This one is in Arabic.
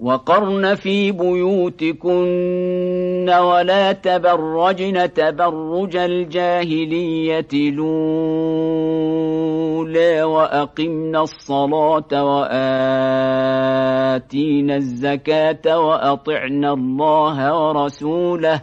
وقرن في بيوتكن ولا تبرجن تبرج الجاهلية الأولى وأقمنا الصلاة وآتينا الزكاة وأطعنا الله ورسوله.